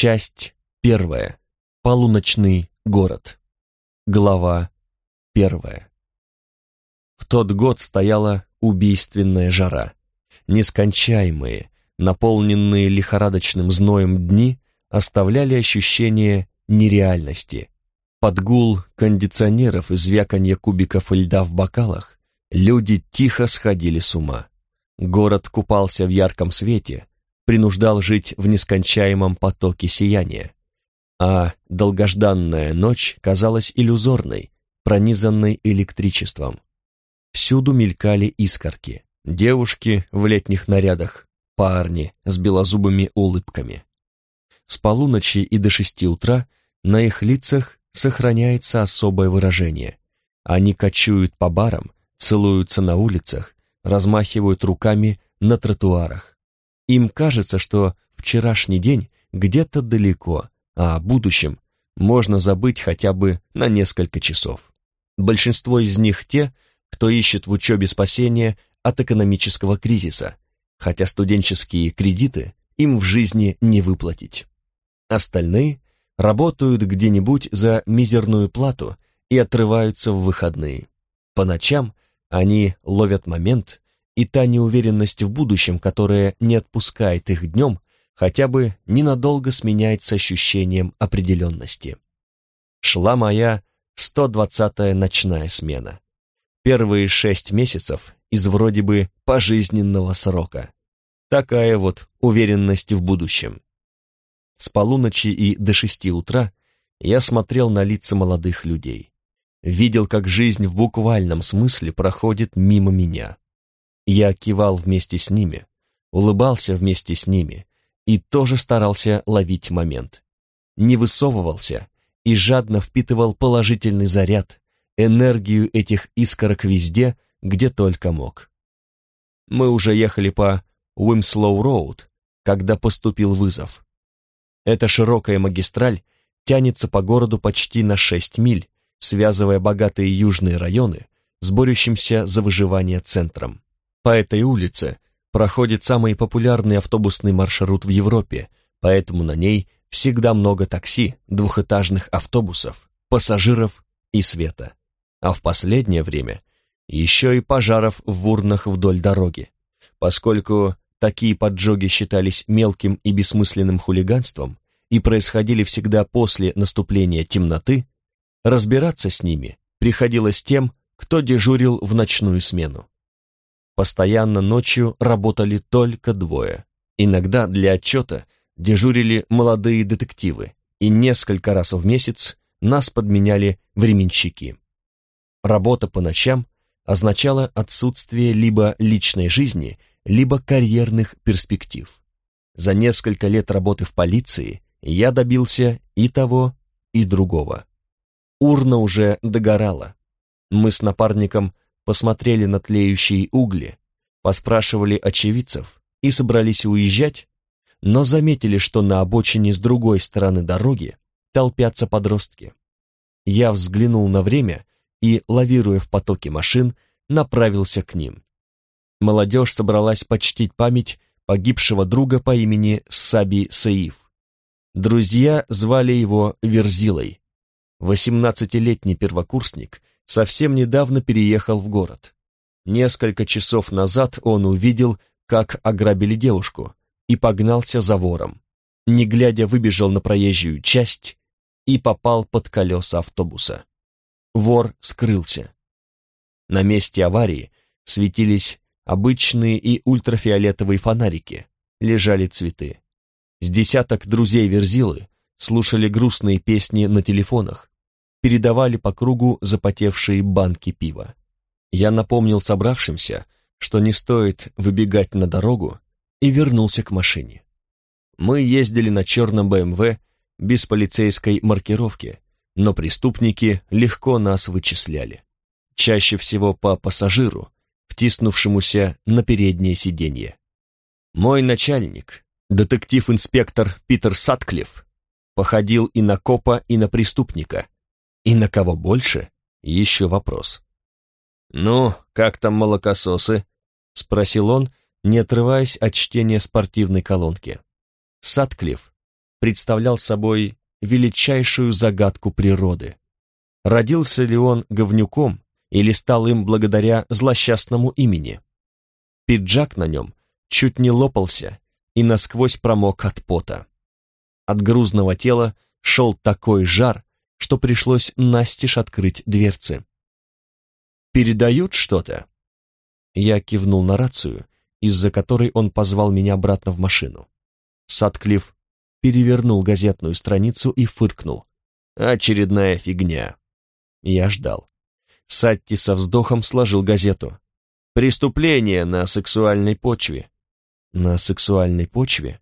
Часть первая. Полуночный город. Глава первая. В тот год стояла убийственная жара. Нескончаемые, наполненные лихорадочным зноем дни оставляли ощущение нереальности. Под гул кондиционеров и звяканье кубиков льда в бокалах люди тихо сходили с ума. Город купался в ярком свете, принуждал жить в нескончаемом потоке сияния. А долгожданная ночь казалась иллюзорной, пронизанной электричеством. Всюду мелькали искорки, девушки в летних нарядах, парни с белозубыми улыбками. С полуночи и до шести утра на их лицах сохраняется особое выражение. Они кочуют по барам, целуются на улицах, размахивают руками на тротуарах. Им кажется, что вчерашний день где-то далеко, а о будущем можно забыть хотя бы на несколько часов. Большинство из них те, кто ищет в учебе спасения от экономического кризиса, хотя студенческие кредиты им в жизни не выплатить. Остальные работают где-нибудь за мизерную плату и отрываются в выходные. По ночам они ловят момент, и та неуверенность в будущем, которая не отпускает их днем, хотя бы ненадолго сменяется ощущением определенности. Шла моя 120-я ночная смена. Первые шесть месяцев из вроде бы пожизненного срока. Такая вот уверенность в будущем. С полуночи и до шести утра я смотрел на лица молодых людей. Видел, как жизнь в буквальном смысле проходит мимо меня. Я кивал вместе с ними, улыбался вместе с ними и тоже старался ловить момент. Не высовывался и жадно впитывал положительный заряд, энергию этих искорок везде, где только мог. Мы уже ехали по Уилмслоу-Роуд, когда поступил вызов. Эта широкая магистраль тянется по городу почти на 6 миль, связывая богатые южные районы с борющимся за выживание центром. По этой улице проходит самый популярный автобусный маршрут в Европе, поэтому на ней всегда много такси, двухэтажных автобусов, пассажиров и света. А в последнее время еще и пожаров в урнах вдоль дороги, поскольку Такие поджоги считались мелким и бессмысленным хулиганством и происходили всегда после наступления темноты, разбираться с ними приходилось тем, кто дежурил в ночную смену. Постоянно ночью работали только двое. Иногда для отчета дежурили молодые детективы, и несколько раз в месяц нас подменяли временщики. Работа по ночам означала отсутствие либо личной жизни, либо карьерных перспектив. За несколько лет работы в полиции я добился и того, и другого. Урна уже догорала. Мы с напарником посмотрели на тлеющие угли, поспрашивали очевидцев и собрались уезжать, но заметили, что на обочине с другой стороны дороги толпятся подростки. Я взглянул на время и, лавируя в потоке машин, направился к ним молодежь собралась почтить память погибшего друга по имени Саби Саиф. Друзья звали его Верзилой. Восемнадцатилетний первокурсник совсем недавно переехал в город. Несколько часов назад он увидел, как ограбили девушку, и погнался за вором. Не глядя, выбежал на проезжую часть и попал под колеса автобуса. Вор скрылся. На месте аварии светились обычные и ультрафиолетовые фонарики, лежали цветы. С десяток друзей Верзилы слушали грустные песни на телефонах, передавали по кругу запотевшие банки пива. Я напомнил собравшимся, что не стоит выбегать на дорогу, и вернулся к машине. Мы ездили на черном БМВ без полицейской маркировки, но преступники легко нас вычисляли. Чаще всего по пассажиру, втиснувшемуся на переднее сиденье. Мой начальник, детектив-инспектор Питер Сатклифф, походил и на копа, и на преступника. И на кого больше? Еще вопрос. «Ну, как там молокососы?» — спросил он, не отрываясь от чтения спортивной колонки. Сатклифф представлял собой величайшую загадку природы. Родился ли он говнюком или стал им благодаря злосчастному имени? Пиджак на нем чуть не лопался и насквозь промок от пота. От грузного тела шел такой жар, что пришлось настежь открыть дверцы. «Передают что-то?» Я кивнул на рацию, из-за которой он позвал меня обратно в машину. Садклифф перевернул газетную страницу и фыркнул. «Очередная фигня». Я ждал. Сатти со вздохом сложил газету. «Преступление на сексуальной почве». «На сексуальной почве?»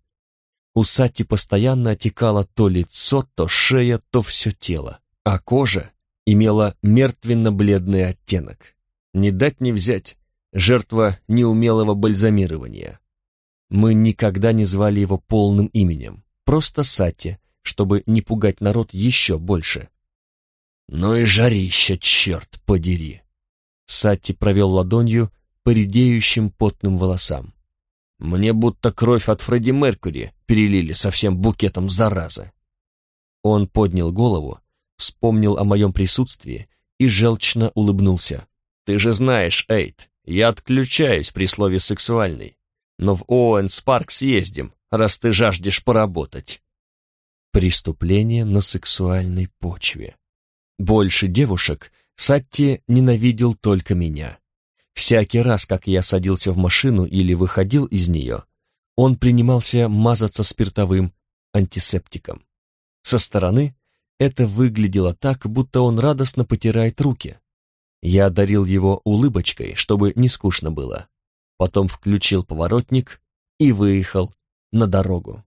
У Сатти постоянно отекало то лицо, то шея, то все тело, а кожа имела мертвенно-бледный оттенок. Не дать не взять, жертва неумелого бальзамирования. Мы никогда не звали его полным именем, просто Сатти, чтобы не пугать народ еще больше. «Ну и жарища, черт подери!» Сатти провел ладонью по редеющим потным волосам. «Мне будто кровь от Фредди Меркури перелили со всем букетом заразы». Он поднял голову, вспомнил о моем присутствии и желчно улыбнулся. «Ты же знаешь, Эйд, я отключаюсь при слове «сексуальный», но в Оуэнс Парк съездим, раз ты жаждешь поработать». Преступление на сексуальной почве. Больше девушек Сатти ненавидел только меня. Всякий раз, как я садился в машину или выходил из нее, он принимался мазаться спиртовым антисептиком. Со стороны это выглядело так, будто он радостно потирает руки. Я одарил его улыбочкой, чтобы не скучно было. Потом включил поворотник и выехал на дорогу.